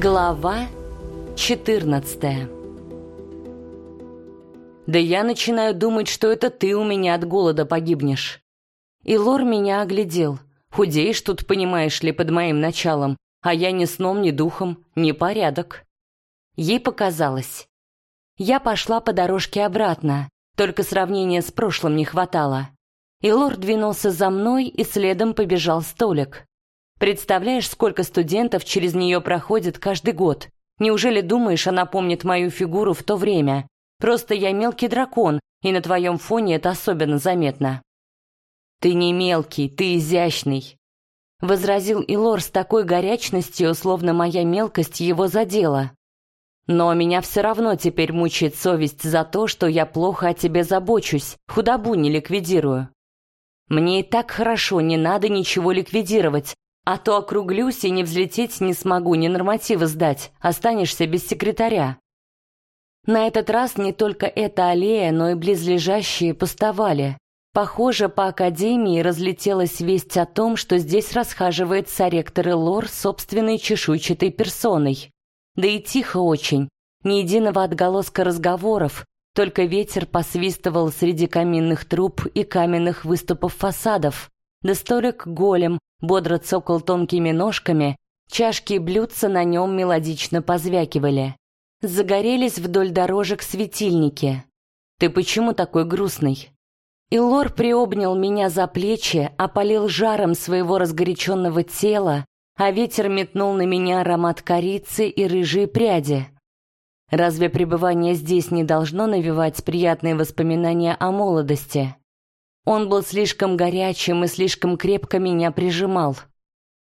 Глава 14 Да я начинаю думать, что это ты у меня от голода погибнешь. И Лор меня оглядел. Худеешь тут, понимаешь ли, под моим началом, а я ни сном, ни духом, ни порядок. Ей показалось. Я пошла по дорожке обратно, только сравнения с прошлым не хватало. И Лор двинулся за мной, и следом побежал столик. Представляешь, сколько студентов через нее проходит каждый год? Неужели думаешь, она помнит мою фигуру в то время? Просто я мелкий дракон, и на твоем фоне это особенно заметно. Ты не мелкий, ты изящный, возразил Илор с такой горячностью, словно моя мелкость его задела. Но меня все равно теперь мучает совесть за то, что я плохо о тебе забочусь, худобу не ликвидирую. Мне и так хорошо, не надо ничего ликвидировать, а то округлюсь и не взлететь не смогу, ни нормативы сдать, останешься без секретаря. На этот раз не только эта аллея, но и близлежащие пустовали. Похоже, по академии разлетелась весть о том, что здесь расхаживает соректор Лор собственной чешуйчатой персоной. Да и тихо очень, ни единого отголоска разговоров, только ветер посвистывал среди каминных труб и каменных выступов фасадов. Да столик голем, бодро цокал тонкими ножками, чашки и блюдца на нем мелодично позвякивали. Загорелись вдоль дорожек светильники. «Ты почему такой грустный?» И Лор приобнял меня за плечи, опалил жаром своего разгоряченного тела, а ветер метнул на меня аромат корицы и рыжие пряди. Разве пребывание здесь не должно навевать приятные воспоминания о молодости? Он был слишком горячим и слишком крепко меня прижимал.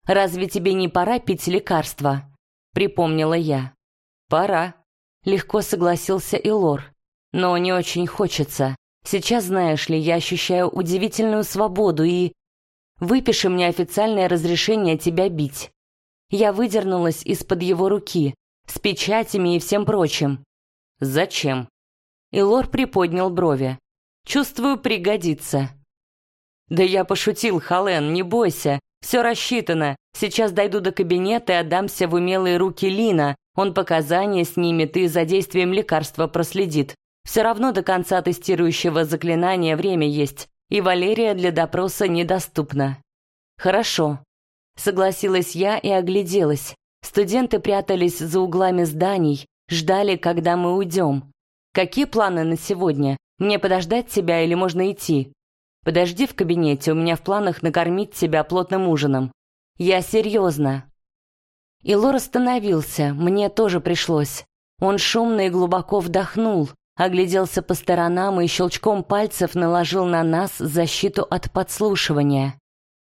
«Разве тебе не пора пить лекарства?» — припомнила я. «Пора», — легко согласился Илор. «Но не очень хочется. Сейчас, знаешь ли, я ощущаю удивительную свободу и...» «Выпиши мне официальное разрешение тебя бить». Я выдернулась из-под его руки, с печатями и всем прочим. «Зачем?» Илор приподнял брови. Чувствую, пригодится. Да я пошутил, Хален, не бойся. Все рассчитано. Сейчас дойду до кабинета и отдамся в умелые руки Лина. Он показания снимет и за действием лекарства проследит. Все равно до конца тестирующего заклинания время есть, и Валерия для допроса недоступна. Хорошо. Согласилась я и огляделась. Студенты прятались за углами зданий, ждали, когда мы уйдем. Какие планы на сегодня? Мне подождать тебя или можно идти? Подожди в кабинете, у меня в планах накормить тебя плотным ужином. Я серьезно. И Лор остановился, мне тоже пришлось. Он шумно и глубоко вдохнул, огляделся по сторонам и щелчком пальцев наложил на нас защиту от подслушивания.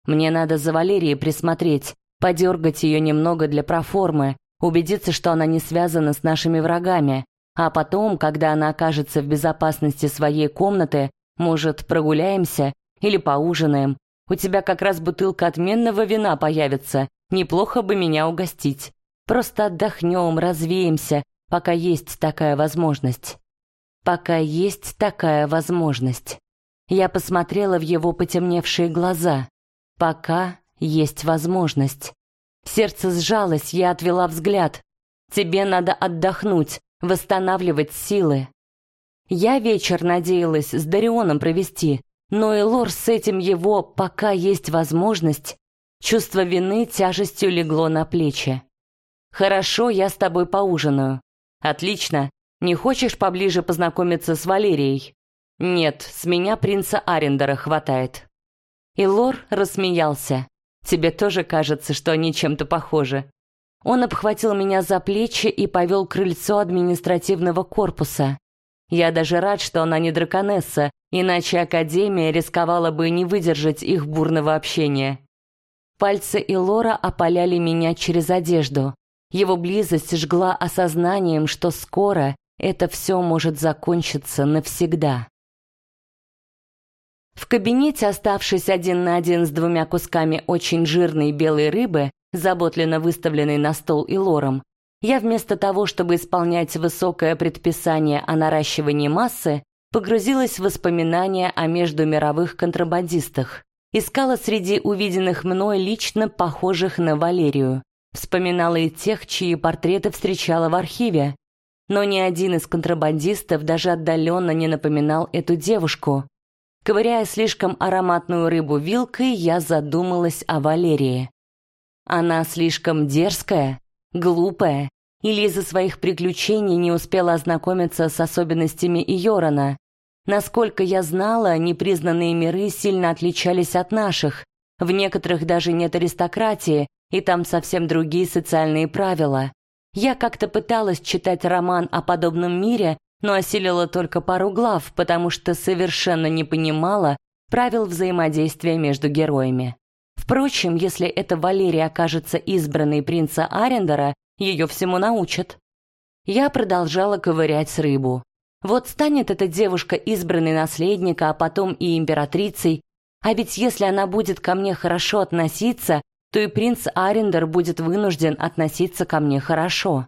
Мне надо за Валерией присмотреть, подергать ее немного для проформы, убедиться, что она не связана с нашими врагами, а потом, когда она окажется в безопасности своей комнаты, может, прогуляемся или поужинаем. У тебя как раз бутылка отменного вина появится. Неплохо бы меня угостить. Просто отдохнем, развеемся, пока есть такая возможность. Пока есть такая возможность. Я посмотрела в его потемневшие глаза. Пока есть возможность. Сердце сжалось, я отвела взгляд. Тебе надо отдохнуть, восстанавливать силы. Я вечер надеялась с Дарионом провести, но и Лор с этим его, пока есть возможность, чувство вины тяжестью легло на плечи. «Хорошо, я с тобой поужинаю». «Отлично. Не хочешь поближе познакомиться с Валерией?» «Нет, с меня принца Арендера хватает». И Лор рассмеялся. «Тебе тоже кажется, что они чем-то похожи?» Он обхватил меня за плечи и повел к крыльцу административного корпуса. Я даже рад, что она не драконесса, иначе Академия рисковала бы не выдержать их бурного общения. Пальцы Илора опаляли меня через одежду. Его близость жгла осознанием, что скоро это все может закончиться навсегда. В кабинете, оставшись один на один с двумя кусками очень жирной белой рыбы, заботленно выставленный на стол и лором, я вместо того, чтобы исполнять высокое предписание о наращивании массы, погрузилась в воспоминания о междумировых контрабандистах. Искала среди увиденных мной лично похожих на Валерию. Вспоминала и тех, чьи портреты встречала в архиве. Но ни один из контрабандистов даже отдаленно не напоминал эту девушку. Ковыряя слишком ароматную рыбу вилкой, я задумалась о Валерии. Она слишком дерзкая, глупая, или из-за своих приключений не успела ознакомиться с особенностями Йорона. Насколько я знала, непризнанные миры сильно отличались от наших. В некоторых даже нет аристократии, и там совсем другие социальные правила. Я как-то пыталась читать роман о подобном мире, но осилила только пару глав, потому что совершенно не понимала правил взаимодействия между героями. Впрочем, если эта Валерия окажется избранной принца Арендера, ее всему научат. Я продолжала ковырять рыбу. Вот станет эта девушка избранной наследника, а потом и императрицей. А ведь если она будет ко мне хорошо относиться, то и принц Арендер будет вынужден относиться ко мне хорошо.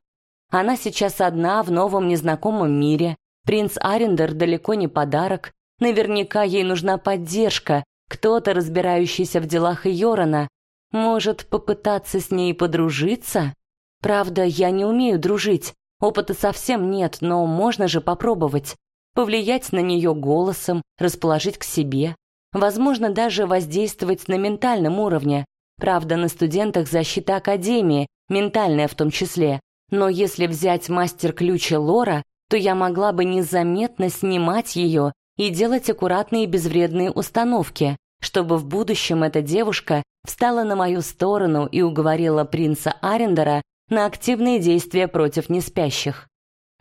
Она сейчас одна в новом незнакомом мире. Принц Арендер далеко не подарок. Наверняка ей нужна поддержка, кто-то, разбирающийся в делах Йорона. Может, попытаться с ней подружиться? Правда, я не умею дружить. Опыта совсем нет, но можно же попробовать. Повлиять на нее голосом, расположить к себе. Возможно, даже воздействовать на ментальном уровне. Правда, на студентах защита Академии, ментальная в том числе. Но если взять мастер-ключа Лора, то я могла бы незаметно снимать ее и делать аккуратные безвредные установки, чтобы в будущем эта девушка встала на мою сторону и уговорила принца Арендера на активные действия против неспящих.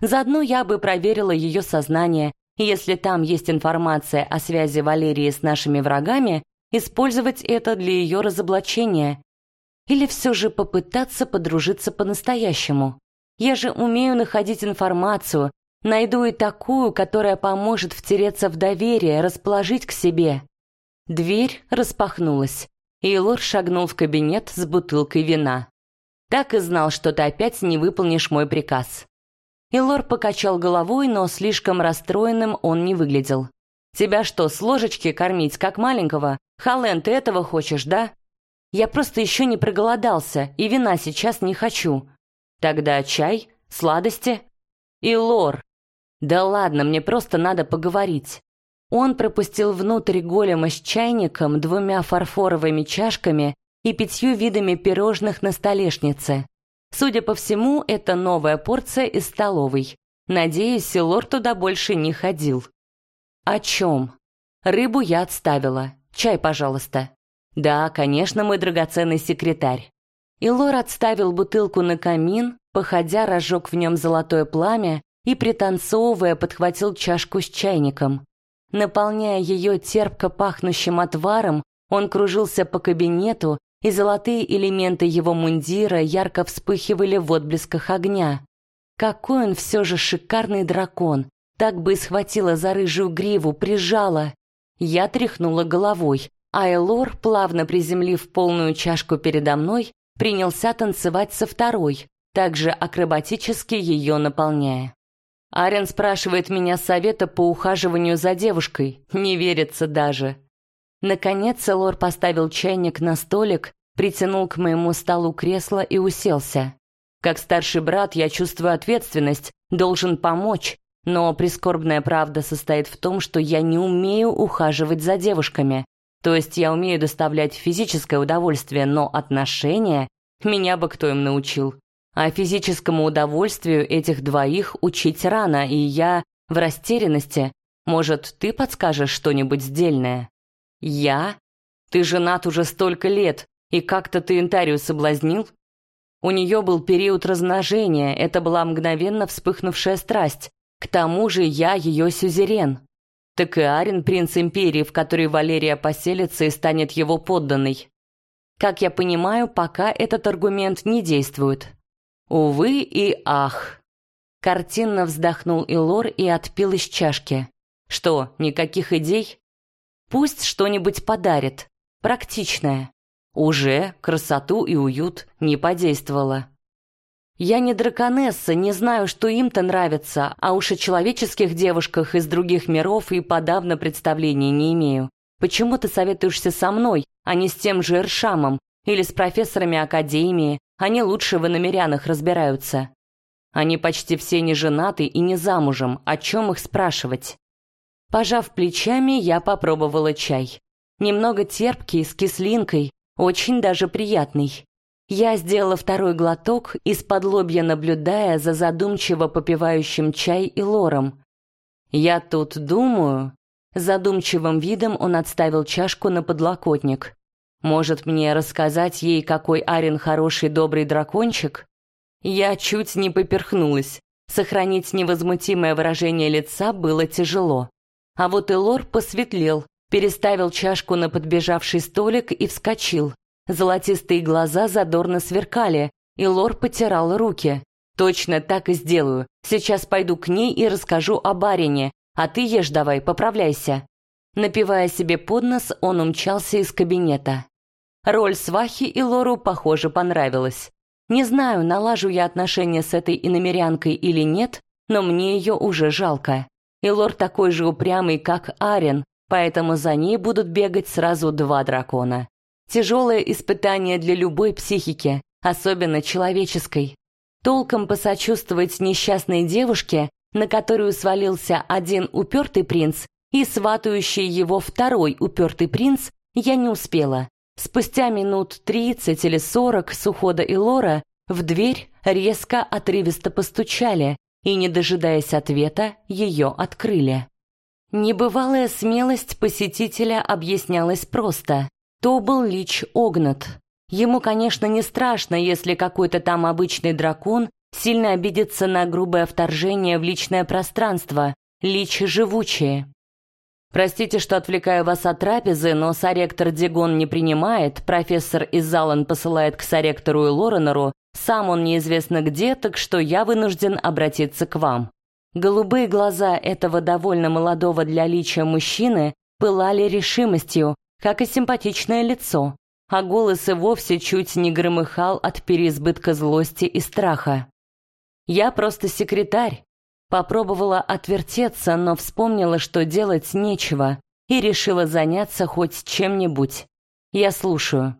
Заодно я бы проверила ее сознание, и если там есть информация о связи Валерии с нашими врагами, использовать это для ее разоблачения. Или все же попытаться подружиться по-настоящему. Я же умею находить информацию, найду и такую, которая поможет втереться в доверие, расположить к себе. Дверь распахнулась, и Лор шагнул в кабинет с бутылкой вина. Так и знал, что ты опять не выполнишь мой приказ. Илор покачал головой, но слишком расстроенным он не выглядел. Тебя что, с ложечки кормить, как маленького? Хален, ты этого хочешь, да? Я просто еще не проголодался, и вина сейчас не хочу. Тогда чай, сладости и лор. Да ладно, мне просто надо поговорить. Он пропустил внутрь голема с чайником, двумя фарфоровыми чашками и пятью видами пирожных на столешнице. Судя по всему, это новая порция из столовой. Надеюсь, Силор туда больше не ходил. «О чем?» «Рыбу я отставила. Чай, пожалуйста». «Да, конечно, мой драгоценный секретарь». Илор отставил бутылку на камин, походя разжег в нем золотое пламя и, пританцовывая, подхватил чашку с чайником. Наполняя ее терпко пахнущим отваром, он кружился по кабинету, и золотые элементы его мундира ярко вспыхивали в отблесках огня. Какой он все же шикарный дракон! Так бы и схватила за рыжую гриву, прижала. Я тряхнула головой, а Элор, плавно приземлив полную чашку передо мной, принялся танцевать со второй, также акробатически ее наполняя. Арен спрашивает меня совета по ухаживанию за девушкой, не верится даже. Наконец Элор поставил чайник на столик, притянул к моему столу кресло и уселся. Как старший брат я чувствую ответственность, должен помочь, но прискорбная правда состоит в том, что я не умею ухаживать за девушками. То есть я умею доставлять физическое удовольствие, но отношения меня бы кто им научил. А физическому удовольствию этих двоих учить рано, и я в растерянности. Может, ты подскажешь что-нибудь сдельное? Я? Ты женат уже столько лет, и как-то ты Интарию соблазнил? У нее был период размножения, это была мгновенно вспыхнувшая страсть. К тому же я ее сюзерен. Так и Арин принц империи, в которой Валерия поселится и станет его подданной. Как я понимаю, пока этот аргумент не действует. Увы и ах. Картинно вздохнул Илор и отпил из чашки. Что, никаких идей? Пусть что-нибудь подарит. Практичное. Уже красоту и уют не подействовало. Я не драконесса, не знаю, что им-то нравится, а уж о человеческих девушках из других миров и подавно представления не имею. Почему ты советуешься со мной, а не с тем же Эршамом или с профессорами академии? Они лучше в иномерянах разбираются. Они почти все не женаты и не замужем, о чем их спрашивать? Пожав плечами, я попробовала чай. Немного терпкий, с кислинкой, очень даже приятный. Я сделала второй глоток, из-под лобья наблюдая за задумчиво попивающим чай и лором. «Я тут думаю...» Задумчивым видом он отставил чашку на подлокотник. «Может, мне рассказать ей, какой Арин хороший добрый дракончик?» Я чуть не поперхнулась. Сохранить невозмутимое выражение лица было тяжело. А вот Элор посветлел, переставил чашку на подбежавший столик и вскочил. Золотистые глаза задорно сверкали, и Лор потирал руки. «Точно так и сделаю. Сейчас пойду к ней и расскажу о барине, а ты ешь давай, поправляйся». Напивая себе под нос, он умчался из кабинета. Роль свахи и Лору, похоже, понравилась. Не знаю, налажу я отношения с этой иномерянкой или нет, но мне ее уже жалко. И лор такой же упрямый, как Арен, поэтому за ней будут бегать сразу два дракона. Тяжелое испытание для любой психики, особенно человеческой. Толком посочувствовать несчастной девушке, на которую свалился один упертый принц, и сватающий его второй упертый принц, я не успела. Спустя минут тридцать или сорок с ухода Илора в дверь резко отрывисто постучали, и, не дожидаясь ответа, ее открыли. Небывалая смелость посетителя объяснялась просто. То был Лич Огнат. Ему, конечно, не страшно, если какой-то там обычный дракон сильно обидится на грубое вторжение в личное пространство. Личи живучие. Простите, что отвлекаю вас от трапезы, но соректор Дигон не принимает, профессор Изалан посылает к соректору и Лоренеру, сам он неизвестно где, так что я вынужден обратиться к вам. Голубые глаза этого довольно молодого для личия мужчины пылали решимостью, как и симпатичное лицо, а голос и вовсе чуть не громыхал от переизбытка злости и страха. «Я просто секретарь, Попробовала отвертеться, но вспомнила, что делать нечего, и решила заняться хоть чем-нибудь. Я слушаю.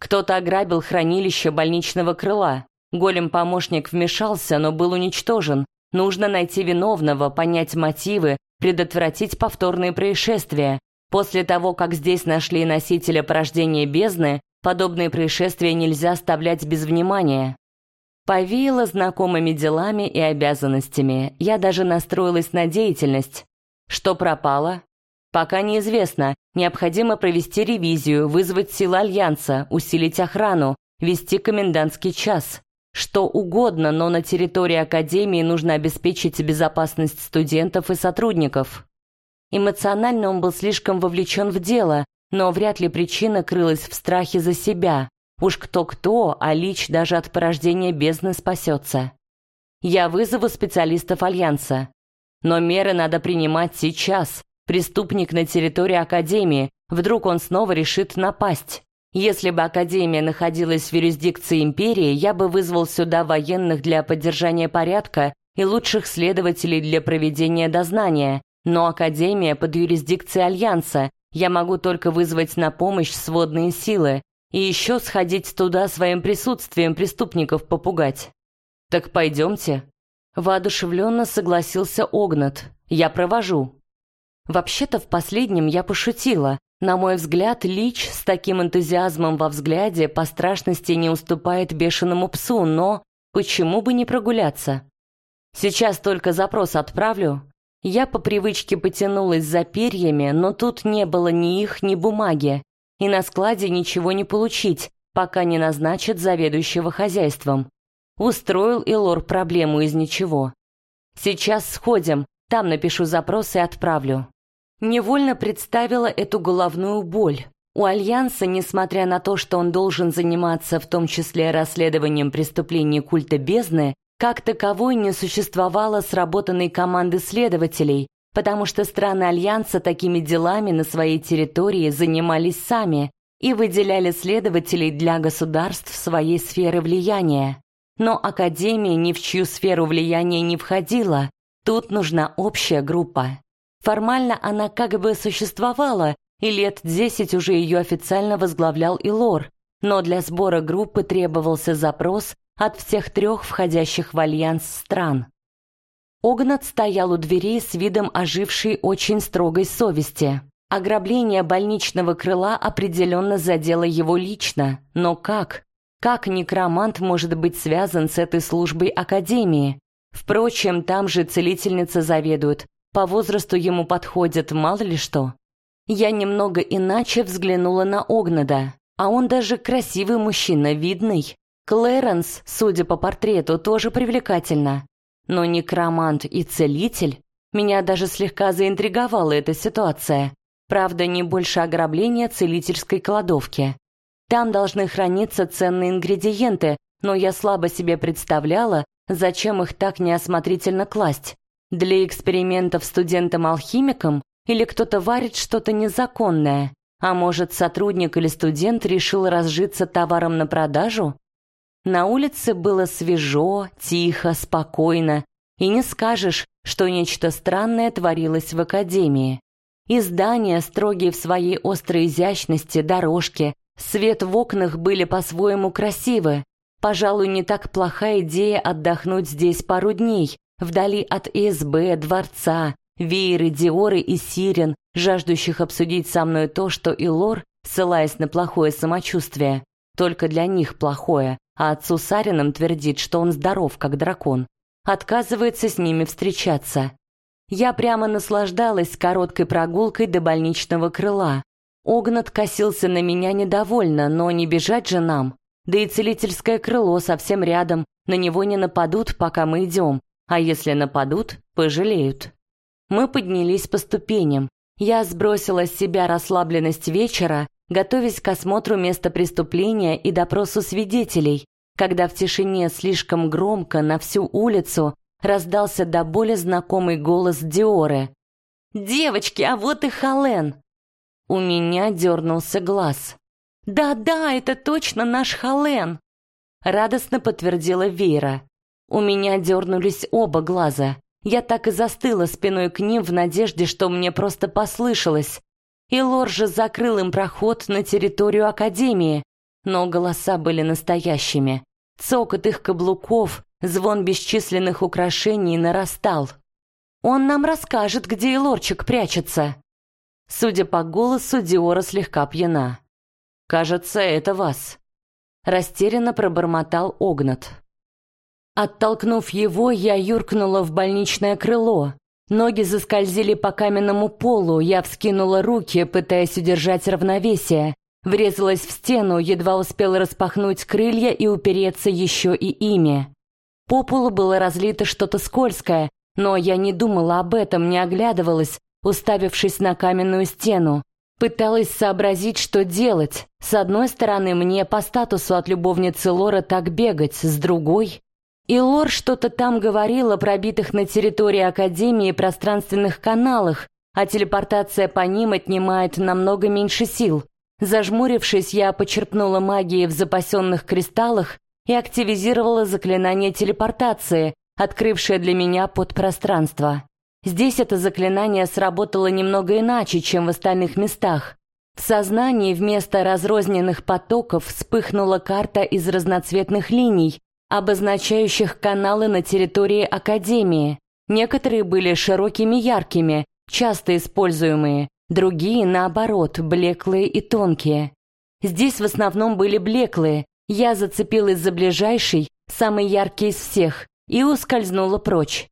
Кто-то ограбил хранилище больничного крыла. Голем-помощник вмешался, но был уничтожен. Нужно найти виновного, понять мотивы, предотвратить повторные происшествия. После того, как здесь нашли носителя порождения бездны, подобные происшествия нельзя оставлять без внимания. Повеяло знакомыми делами и обязанностями. Я даже настроилась на деятельность. Что пропало? Пока неизвестно. Необходимо провести ревизию, вызвать силы Альянса, усилить охрану, вести комендантский час. Что угодно, но на территории Академии нужно обеспечить безопасность студентов и сотрудников. Эмоционально он был слишком вовлечен в дело, но вряд ли причина крылась в страхе за себя. Уж кто-кто, а Лич даже от порождения бездны спасется. Я вызову специалистов Альянса. Но меры надо принимать сейчас. Преступник на территории Академии. Вдруг он снова решит напасть. Если бы Академия находилась в юрисдикции Империи, я бы вызвал сюда военных для поддержания порядка и лучших следователей для проведения дознания. Но Академия под юрисдикцией Альянса. Я могу только вызвать на помощь сводные силы, и еще сходить туда своим присутствием преступников попугать. Так пойдемте. Воодушевленно согласился Огнат. Я провожу. Вообще-то в последнем я пошутила. На мой взгляд, Лич с таким энтузиазмом во взгляде по страшности не уступает бешеному псу, но почему бы не прогуляться? Сейчас только запрос отправлю. Я по привычке потянулась за перьями, но тут не было ни их, ни бумаги и на складе ничего не получить, пока не назначат заведующего хозяйством. Устроил и лор проблему из ничего. Сейчас сходим, там напишу запрос и отправлю. Невольно представила эту головную боль. У Альянса, несмотря на то, что он должен заниматься в том числе расследованием преступлений культа бездны, как таковой не существовало сработанной команды следователей, потому что страны Альянса такими делами на своей территории занимались сами и выделяли следователей для государств своей сферы влияния. Но Академия ни в чью сферу влияния не входила, тут нужна общая группа. Формально она как бы существовала, и лет десять уже ее официально возглавлял Илор, но для сбора группы требовался запрос от всех трех входящих в альянс стран. Огнат стоял у дверей с видом ожившей очень строгой совести. Ограбление больничного крыла определенно задело его лично, но как? Как некромант может быть связан с этой службой Академии? Впрочем, там же целительница заведует. По возрасту ему подходит мало ли что. Я немного иначе взглянула на Огнада, а он даже красивый мужчина, видный. Клэренс, судя по портрету, тоже привлекательно. Но некромант и целитель? Меня даже слегка заинтриговала эта ситуация. Правда, не больше ограбления целительской кладовки. Там должны храниться ценные ингредиенты, но я слабо себе представляла, зачем их так неосмотрительно класть. Для экспериментов студентам-алхимикам или кто-то варит что-то незаконное? А может, сотрудник или студент решил разжиться товаром на продажу? На улице было свежо, тихо, спокойно, и не скажешь, что нечто странное творилось в академии. И здания, строгие в своей острой изящности, дорожки, свет в окнах были по-своему красивы. Пожалуй, не так плохая идея отдохнуть здесь пару дней, вдали от ИСБ, дворца, вееры, диоры и сирен, жаждущих обсудить со мной то, что и Лор, ссылаясь на плохое самочувствие, только для них плохое, а отцу Саринам твердит, что он здоров, как дракон. Отказывается с ними встречаться. Я прямо наслаждалась короткой прогулкой до больничного крыла. Огнат косился на меня недовольно, но не бежать же нам. Да и целительское крыло совсем рядом, на него не нападут, пока мы идем, а если нападут, пожалеют. Мы поднялись по ступеням. Я сбросила с себя расслабленность вечера готовясь к осмотру места преступления и допросу свидетелей, когда в тишине слишком громко на всю улицу раздался до боли знакомый голос Диоры. «Девочки, а вот и Хален!» У меня дернулся глаз. «Да-да, это точно наш Хален!» Радостно подтвердила Вера. У меня дернулись оба глаза. Я так и застыла спиной к ним в надежде, что мне просто послышалось и Лор же закрыл им проход на территорию Академии, но голоса были настоящими. Цокот их каблуков, звон бесчисленных украшений нарастал. «Он нам расскажет, где Лорчик прячется». Судя по голосу, Диора слегка пьяна. «Кажется, это вас». Растерянно пробормотал Огнат. Оттолкнув его, я юркнула в больничное крыло, Ноги заскользили по каменному полу, я вскинула руки, пытаясь удержать равновесие. Врезалась в стену, едва успела распахнуть крылья и упереться еще и ими. По полу было разлито что-то скользкое, но я не думала об этом, не оглядывалась, уставившись на каменную стену. Пыталась сообразить, что делать. С одной стороны, мне по статусу от любовницы Лора так бегать, с другой... И Лор что-то там говорил о пробитых на территории Академии пространственных каналах, а телепортация по ним отнимает намного меньше сил. Зажмурившись, я почерпнула магии в запасенных кристаллах и активизировала заклинание телепортации, открывшее для меня подпространство. Здесь это заклинание сработало немного иначе, чем в остальных местах. В сознании вместо разрозненных потоков вспыхнула карта из разноцветных линий, обозначающих каналы на территории Академии. Некоторые были широкими яркими, часто используемые, другие, наоборот, блеклые и тонкие. Здесь в основном были блеклые, я зацепилась за ближайший, самый яркий из всех, и ускользнула прочь.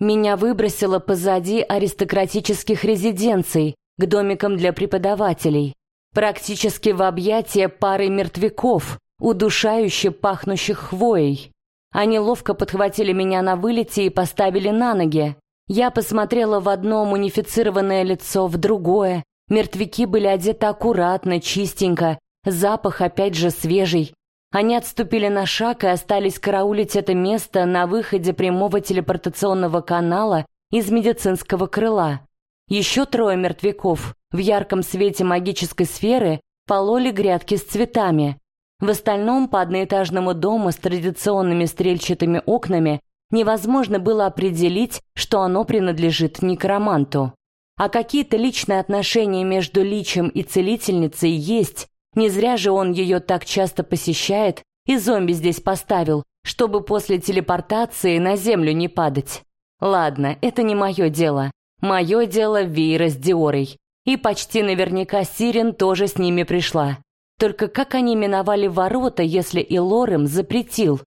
Меня выбросило позади аристократических резиденций, к домикам для преподавателей, практически в объятия пары мертвяков, удушающе пахнущих хвоей. Они ловко подхватили меня на вылете и поставили на ноги. Я посмотрела в одно мунифицированное лицо, в другое. Мертвяки были одеты аккуратно, чистенько, запах опять же свежий. Они отступили на шаг и остались караулить это место на выходе прямого телепортационного канала из медицинского крыла. Еще трое мертвяков в ярком свете магической сферы пололи грядки с цветами. В остальном по одноэтажному дому с традиционными стрельчатыми окнами невозможно было определить, что оно принадлежит некроманту. А какие-то личные отношения между личем и целительницей есть, Не зря же он ее так часто посещает и зомби здесь поставил, чтобы после телепортации на землю не падать. Ладно, это не мое дело. Мое дело Вейра с Диорой. И почти наверняка Сирен тоже с ними пришла. Только как они миновали ворота, если и Лорем запретил?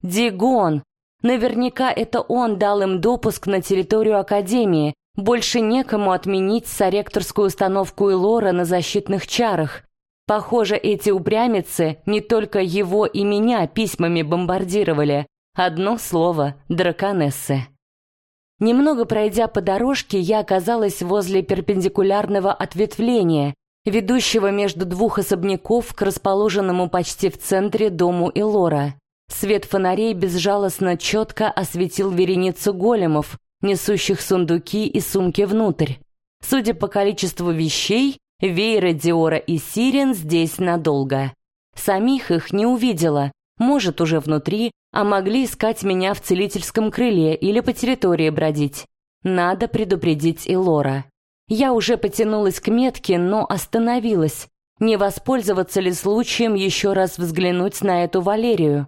Дигон! Наверняка это он дал им допуск на территорию Академии. Больше некому отменить соректорскую установку Илора на защитных чарах. Похоже, эти упрямицы не только его и меня письмами бомбардировали. Одно слово — драконессы. Немного пройдя по дорожке, я оказалась возле перпендикулярного ответвления, ведущего между двух особняков к расположенному почти в центре дому Элора. Свет фонарей безжалостно четко осветил вереницу големов, несущих сундуки и сумки внутрь. Судя по количеству вещей, Вейра, Диора и Сирен здесь надолго. Самих их не увидела, может, уже внутри, а могли искать меня в целительском крыле или по территории бродить. Надо предупредить и Лора. Я уже потянулась к метке, но остановилась. Не воспользоваться ли случаем еще раз взглянуть на эту Валерию?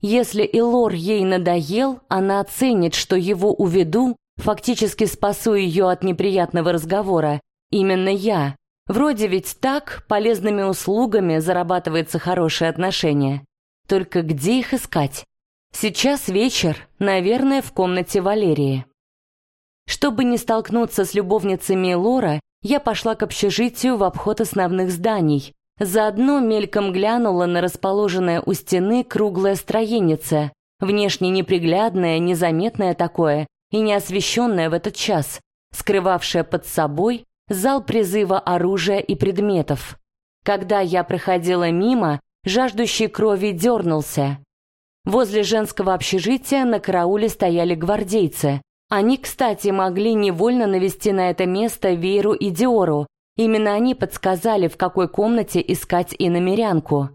Если Илор ей надоел, она оценит, что его уведу, фактически спасу ее от неприятного разговора. Именно я. Вроде ведь так полезными услугами зарабатывается хорошее отношение. Только где их искать? Сейчас вечер, наверное, в комнате Валерии. Чтобы не столкнуться с любовницами Лора, я пошла к общежитию в обход основных зданий. Заодно мельком глянула на расположенное у стены круглое строенице, внешне неприглядное, незаметное такое и не освещенное в этот час, скрывавшее под собой зал призыва оружия и предметов. Когда я проходила мимо, жаждущий крови дернулся. Возле женского общежития на карауле стояли гвардейцы. Они, кстати, могли невольно навести на это место Веру и Диору. Именно они подсказали, в какой комнате искать иномерянку.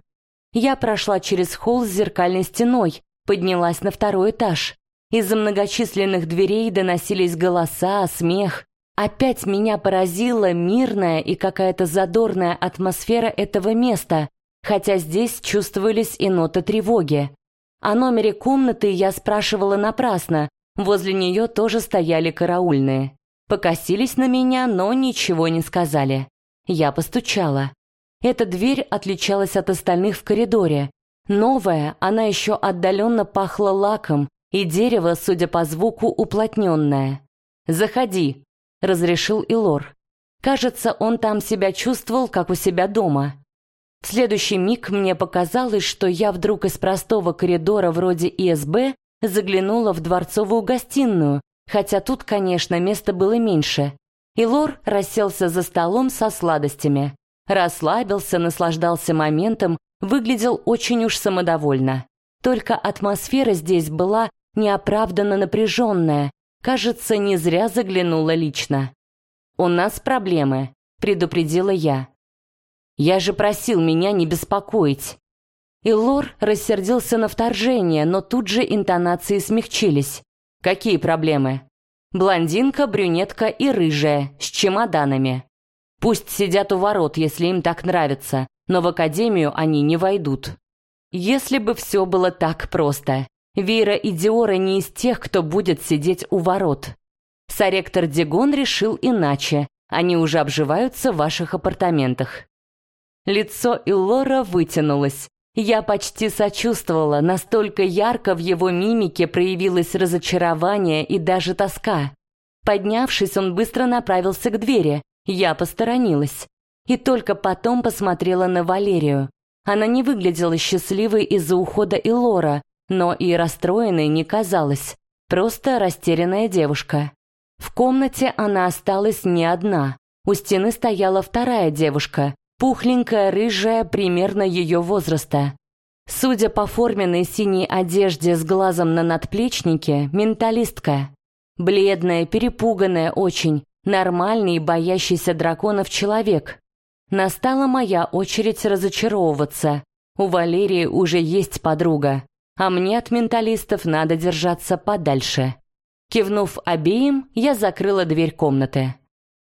Я прошла через холл с зеркальной стеной, поднялась на второй этаж. Из-за многочисленных дверей доносились голоса, смех, Опять меня поразила мирная и какая-то задорная атмосфера этого места, хотя здесь чувствовались и ноты тревоги. О номере комнаты я спрашивала напрасно, возле нее тоже стояли караульные. Покосились на меня, но ничего не сказали. Я постучала. Эта дверь отличалась от остальных в коридоре. Новая, она еще отдаленно пахла лаком, и дерево, судя по звуку, уплотненное. «Заходи», — разрешил Илор. Кажется, он там себя чувствовал, как у себя дома. В следующий миг мне показалось, что я вдруг из простого коридора вроде ИСБ заглянула в дворцовую гостиную, хотя тут, конечно, места было меньше. Илор расселся за столом со сладостями. Расслабился, наслаждался моментом, выглядел очень уж самодовольно. Только атмосфера здесь была неоправданно напряженная, Кажется, не зря заглянула лично. «У нас проблемы», — предупредила я. «Я же просил меня не беспокоить». И Лор рассердился на вторжение, но тут же интонации смягчились. «Какие проблемы?» «Блондинка, брюнетка и рыжая, с чемоданами. Пусть сидят у ворот, если им так нравится, но в академию они не войдут». Если бы все было так просто. Вера и Диора не из тех, кто будет сидеть у ворот. Соректор Дигон решил иначе. Они уже обживаются в ваших апартаментах. Лицо Иллора вытянулось. Я почти сочувствовала, настолько ярко в его мимике проявилось разочарование и даже тоска. Поднявшись, он быстро направился к двери. Я посторонилась. И только потом посмотрела на Валерию. Она не выглядела счастливой из-за ухода Илора, но и расстроенной не казалась, просто растерянная девушка. В комнате она осталась не одна. У стены стояла вторая девушка, пухленькая, рыжая, примерно ее возраста. Судя по форменной синей одежде с глазом на надплечнике, менталистка. Бледная, перепуганная очень, нормальный и боящийся драконов человек. Настала моя очередь разочаровываться. У Валерии уже есть подруга а мне от менталистов надо держаться подальше. Кивнув обеим, я закрыла дверь комнаты.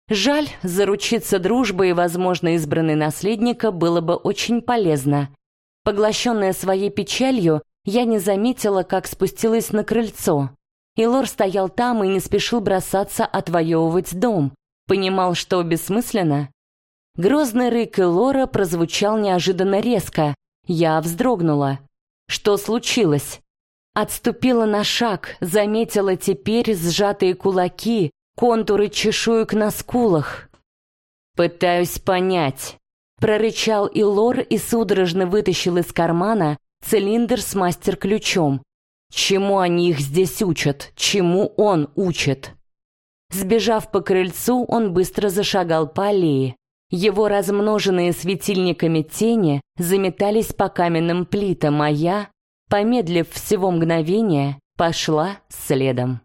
Жаль, заручиться дружбой и, возможно, избранный наследника было бы очень полезно. Поглощенная своей печалью, я не заметила, как спустилась на крыльцо. Илор стоял там и не спешил бросаться отвоевывать дом. Понимал, что бессмысленно. Грозный рык Илора прозвучал неожиданно резко. Я вздрогнула. Что случилось? Отступила на шаг, заметила теперь сжатые кулаки, контуры чешуек на скулах. «Пытаюсь понять», — прорычал Илор и судорожно вытащил из кармана цилиндр с мастер-ключом. Чему они их здесь учат? Чему он учит? Сбежав по крыльцу, он быстро зашагал по аллее. Его размноженные светильниками тени заметались по каменным плитам, а я, помедлив всего мгновения, пошла следом.